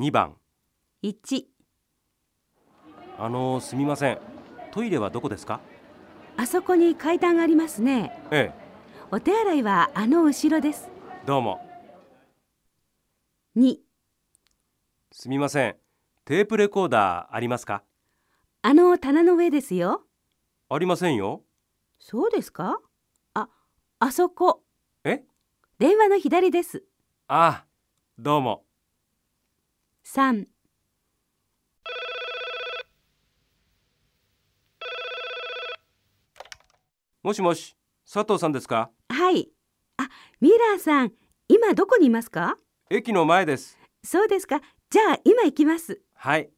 2番。1あのすみません。トイレはどこですか？あそこに階段がありますね。えお手洗いはあの後ろです。えどうも。2すみません。テープレコーダーありますか？あの棚の上ですよ。ありませんよ。そうですか？ああそこ。え？電話の左です。ああどうも3もしもし佐藤さんですか？はい。あミラーさん今どこにいますか？駅の前です。そうですか。じゃあ今行きます。はい